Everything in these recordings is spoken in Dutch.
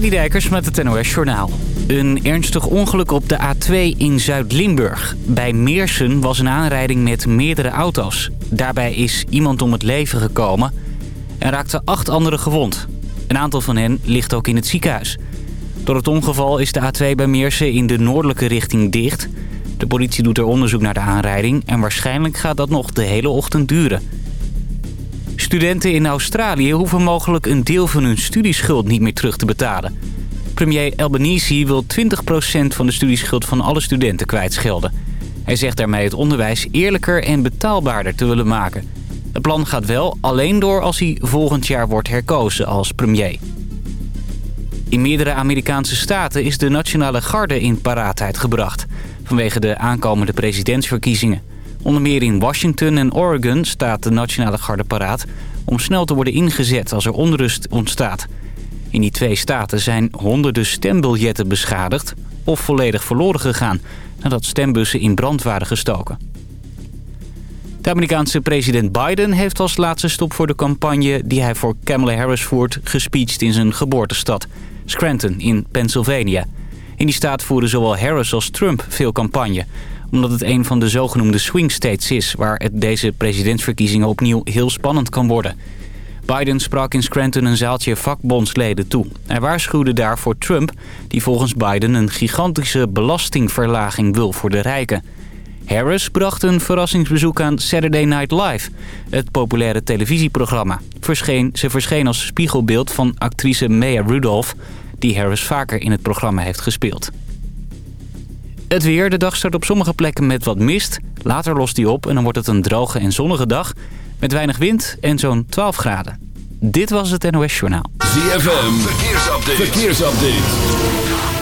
Dijkers met het NOS Journaal. Een ernstig ongeluk op de A2 in Zuid-Limburg. Bij Meersen was een aanrijding met meerdere auto's. Daarbij is iemand om het leven gekomen en raakte acht anderen gewond. Een aantal van hen ligt ook in het ziekenhuis. Door het ongeval is de A2 bij Meersen in de noordelijke richting dicht. De politie doet er onderzoek naar de aanrijding... en waarschijnlijk gaat dat nog de hele ochtend duren. Studenten in Australië hoeven mogelijk een deel van hun studieschuld niet meer terug te betalen. Premier Albanese wil 20% van de studieschuld van alle studenten kwijtschelden. Hij zegt daarmee het onderwijs eerlijker en betaalbaarder te willen maken. Het plan gaat wel alleen door als hij volgend jaar wordt herkozen als premier. In meerdere Amerikaanse staten is de nationale garde in paraatheid gebracht... vanwege de aankomende presidentsverkiezingen. Onder meer in Washington en Oregon staat de nationale garde paraat... om snel te worden ingezet als er onrust ontstaat. In die twee staten zijn honderden stembiljetten beschadigd... of volledig verloren gegaan nadat stembussen in brand waren gestoken. De Amerikaanse president Biden heeft als laatste stop voor de campagne... die hij voor Kamala Harris voert, gespeecht in zijn geboortestad... Scranton in Pennsylvania. In die staat voeren zowel Harris als Trump veel campagne omdat het een van de zogenoemde swing states is... waar het deze presidentsverkiezingen opnieuw heel spannend kan worden. Biden sprak in Scranton een zaaltje vakbondsleden toe. Hij waarschuwde daarvoor Trump, die volgens Biden een gigantische belastingverlaging wil voor de rijken. Harris bracht een verrassingsbezoek aan Saturday Night Live, het populaire televisieprogramma. Verscheen, ze verscheen als spiegelbeeld van actrice Maya Rudolph, die Harris vaker in het programma heeft gespeeld. Het weer. De dag start op sommige plekken met wat mist. Later lost die op en dan wordt het een droge en zonnige dag. Met weinig wind en zo'n 12 graden. Dit was het NOS Journaal. ZFM. Verkeersupdate. Verkeersupdate.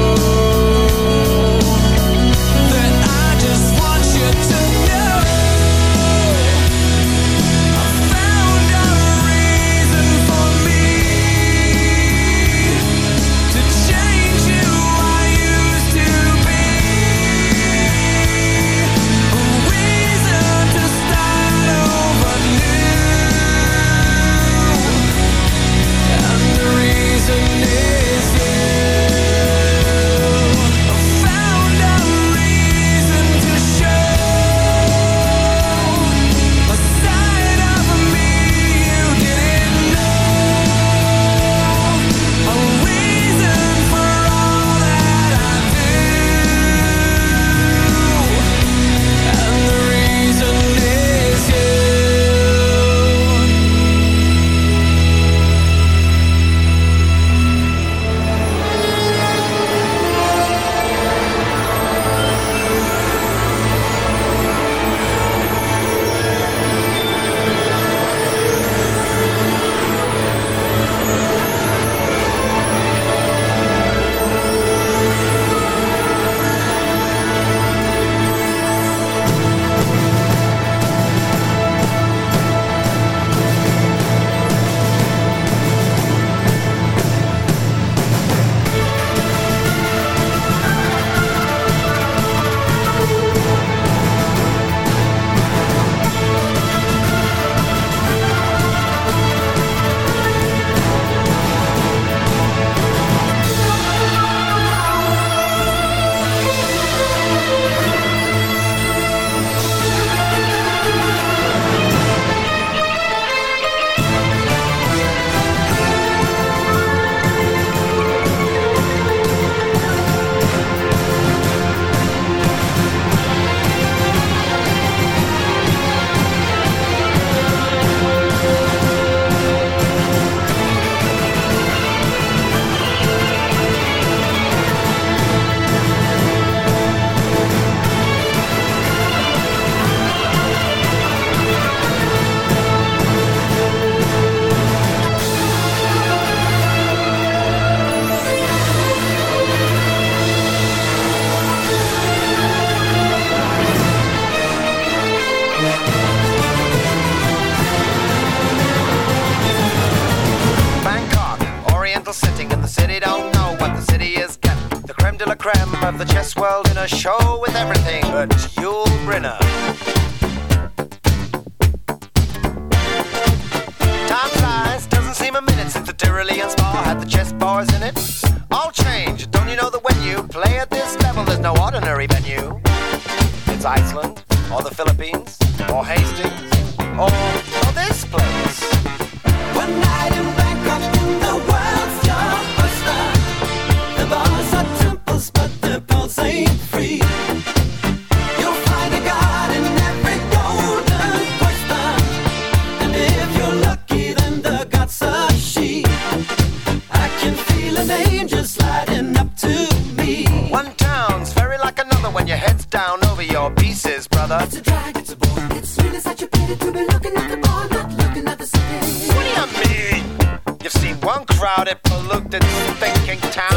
over your pieces, brother. It's a drag, it's a bore. It's really such a pity to be looking at the bar, not looking at the city. What do you mean? You've seen one crowded, polluted, thinking town.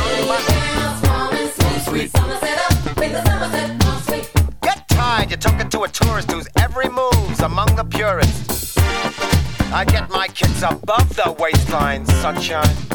Get tired, you're talking to a tourist whose every move's among the purists. I get my kids above the waistline, sunshine.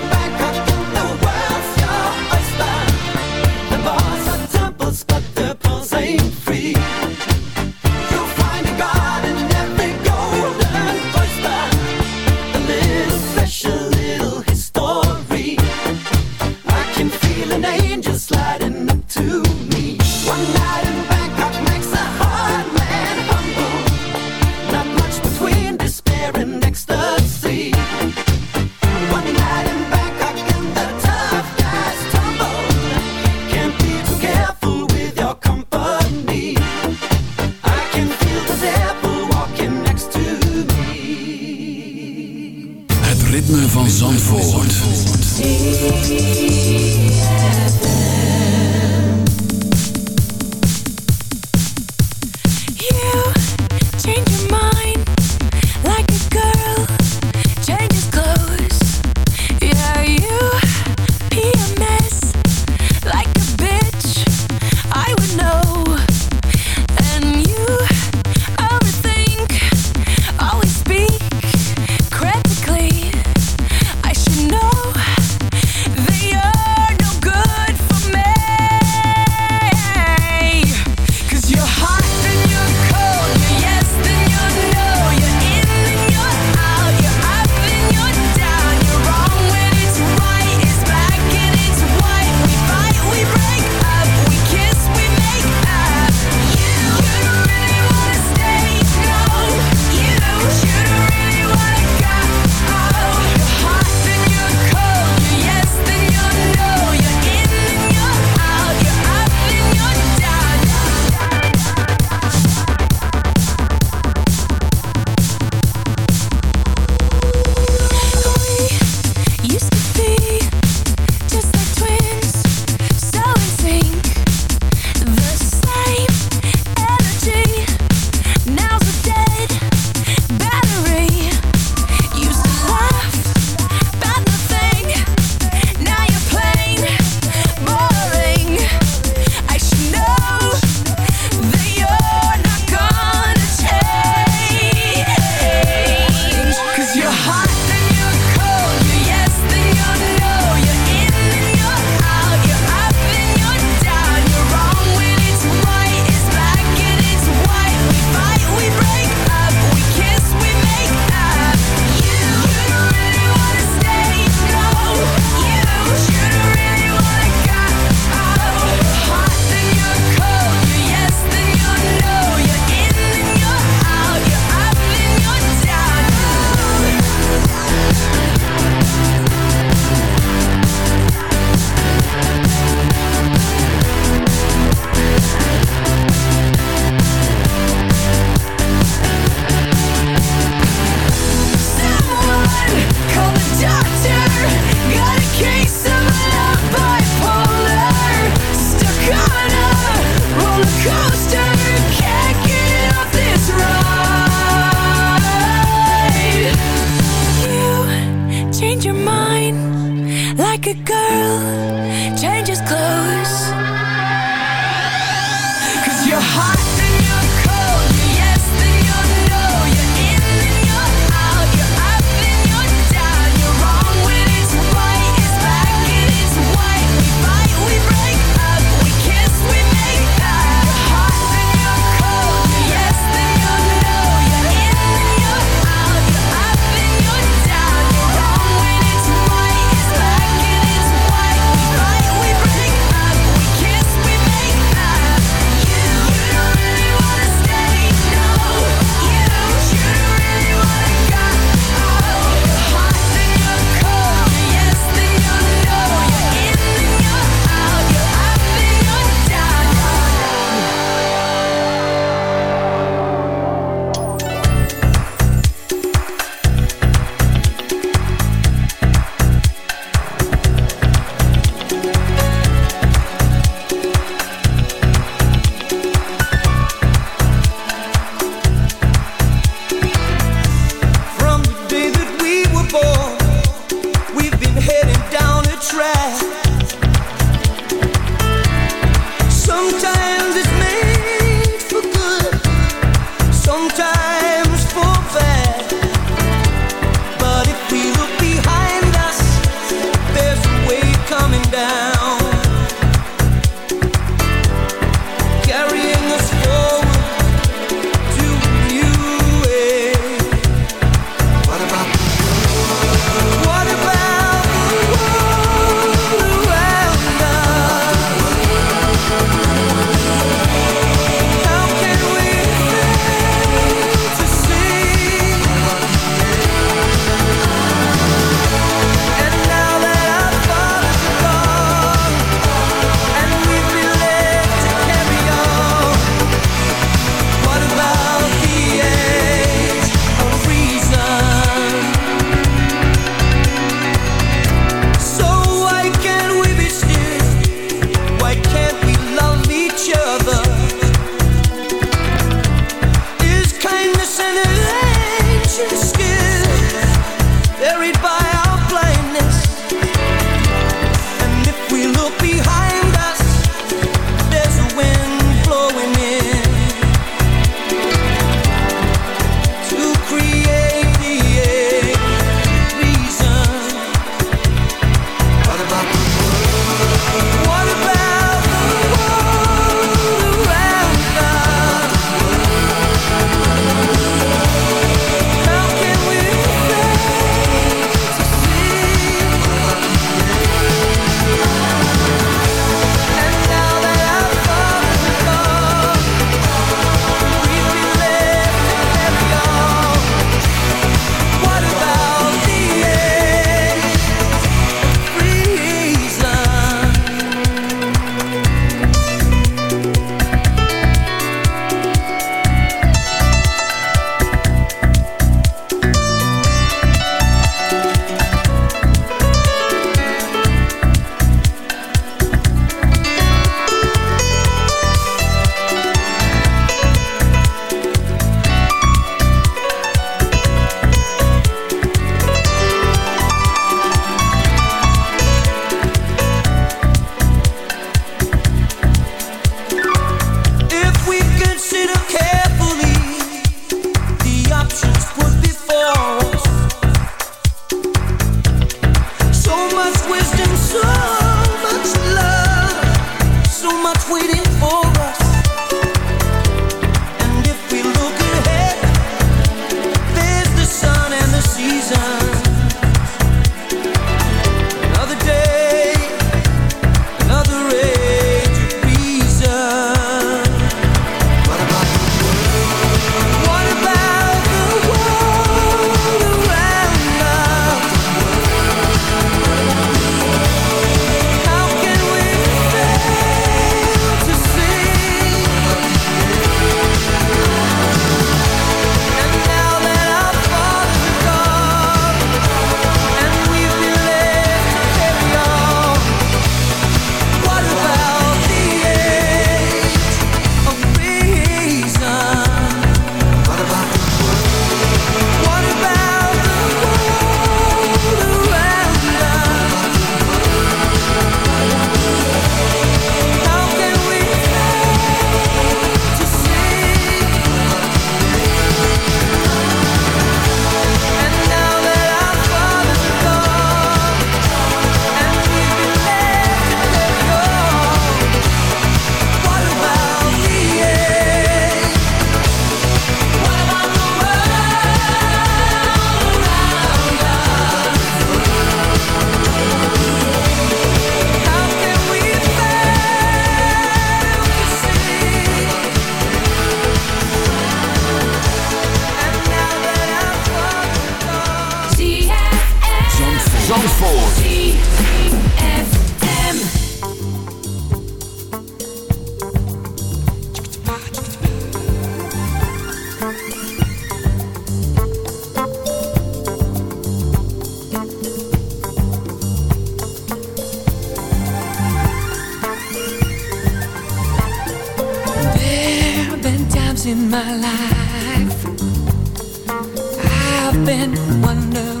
been wondering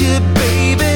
you, baby.